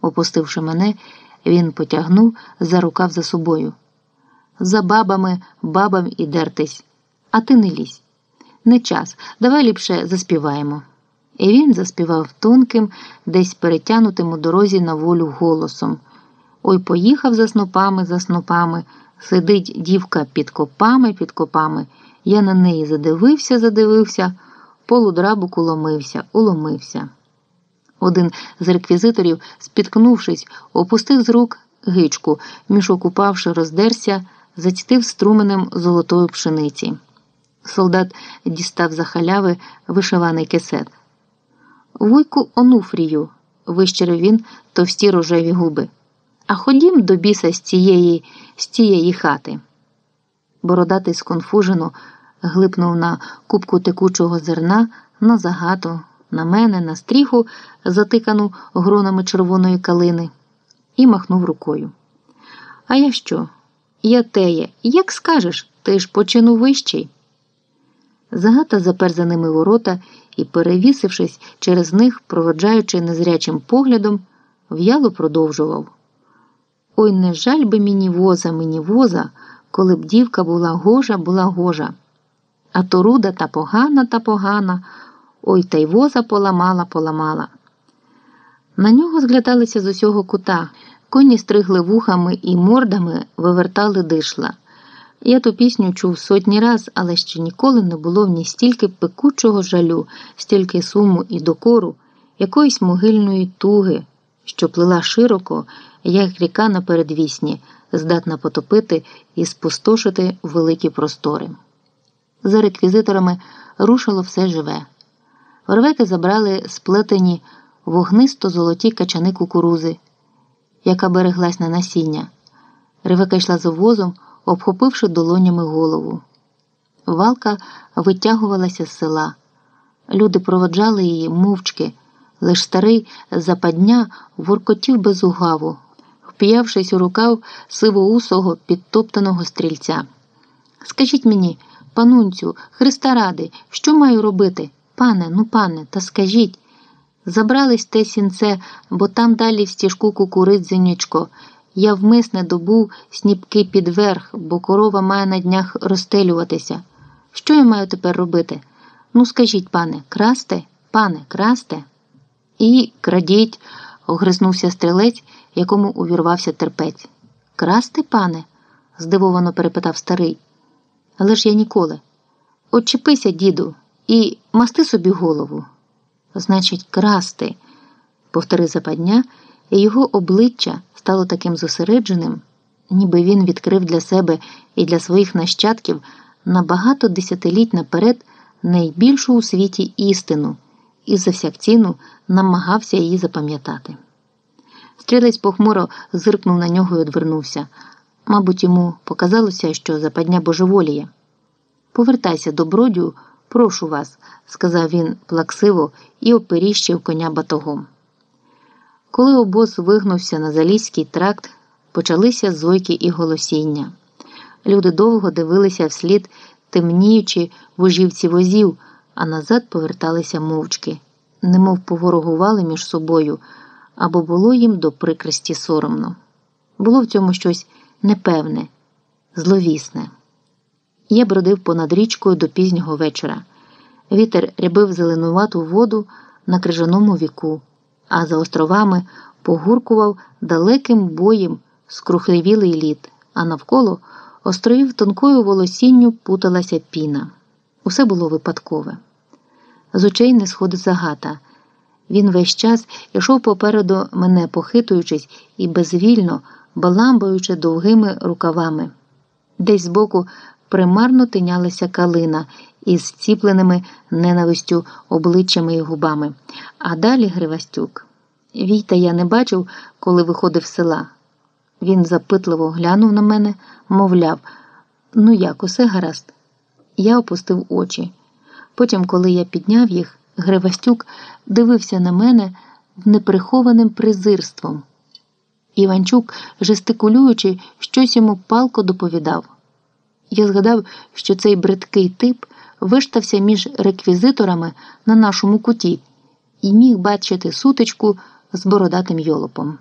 Опустивши мене, він потягнув за рукав за собою. За бабами, бабам і дертись, а ти не лізь. Не час, давай ліпше заспіваємо. І він заспівав тонким, десь перетянутим у дорозі на волю голосом. Ой поїхав за снопами, за снопами, сидить дівка під копами, під копами. Я на неї задивився, задивився, полудрабу уломився, уломився. Один з реквізиторів, спіткнувшись, опустив з рук гичку, мішок упавши, роздерся, зацітив струменем золотої пшениці. Солдат дістав за халяви вишиваний кисет. Вуйку онуфрію, вищерив він товсті рожеві губи. А ходім до біса з цієї, з цієї хати. Бородатий сконфужено глипнув на кубку текучого зерна, на загату, на мене, на стріху, затикану гронами червоної калини, і махнув рукою. А я що? Я теє, як скажеш, ти ж почину вищий. Загата запер за ними ворота і, перевісившись через них, проводжаючи незрячим поглядом, в'яло продовжував. Ой, не жаль би мені воза, мені воза, коли б дівка була гожа, була гожа. А то руда та погана та погана, ой та й воза поламала, поламала. На нього зглядалися з усього кута, коні стригли вухами і мордами вивертали дишла. Я ту пісню чув сотні раз, але ще ніколи не було в ній стільки пекучого жалю, стільки суму і докору, якоїсь могильної туги, що плила широко, як ріка на передвісні, здатна потопити і спустошити великі простори. За реквізиторами рушило все живе. Орвети забрали сплетені вогнисто золоті качани кукурузи, яка береглась на насіння. Ревека йшла за возом, обхопивши долонями голову. Валка витягувалася з села. Люди проводжали її мовчки, лиш старий западня воркотів без угаву, вп'явшись у рукав сивоусого підтоптаного стрільця. Скажіть мені, панунцю, Христа ради, що маю робити? Пане, ну пане, та скажіть. Забрались те сінце, бо там далі в стіжку кукурить зенічко. Я вмисне добув сніпки під верх, бо корова має на днях розстелюватися. Що я маю тепер робити? Ну, скажіть, пане, красте, пане, красте? І крадіть, огризнувся стрілець, якому увірвався терпець. Красти, пане? здивовано перепитав старий. Але ж я ніколи. Отчепися, діду, і масти собі голову. Значить, красти, повторив западня, і його обличчя стало таким зосередженим, ніби він відкрив для себе і для своїх нащадків на багато десятиліть наперед найбільшу у світі істину і за всяк ціну намагався її запам'ятати. Стрілець похмуро зиркнув на нього і одвернувся. Мабуть, йому показалося, що западня божеволіє. Повертайся до бродю, прошу вас, сказав він плаксиво і оперіщив коня батогом. Коли обоз вигнувся на Залізький тракт, почалися зойки і голосіння. Люди довго дивилися вслід, темніючи вожівці возів, а назад поверталися мовчки, немов поворогували між собою, або було їм до прикрості соромно. Було в цьому щось непевне, зловісне. Я бродив понад річкою до пізнього вечора. Вітер рябив зеленувату воду на крижаному віку а за островами погуркував далеким боєм скрухлевілий лід, а навколо островів тонкою волосінню путалася піна. Усе було випадкове. З очей не сходить загата. Він весь час йшов попереду мене, похитуючись і безвільно, баламбаючи довгими рукавами. Десь збоку примарно тинялася калина із зціпленими ненавистю обличчями і губами. А далі Гривастюк. Війта я не бачив, коли виходив з села. Він запитливо глянув на мене, мовляв, ну як, усе гаразд. Я опустив очі. Потім, коли я підняв їх, Гривастюк дивився на мене неприхованим презирством. Іванчук, жестикулюючи, щось йому палко доповідав. Я згадав, що цей бридкий тип виштався між реквізиторами на нашому куті і міг бачити сутичку з бородатим йолопом.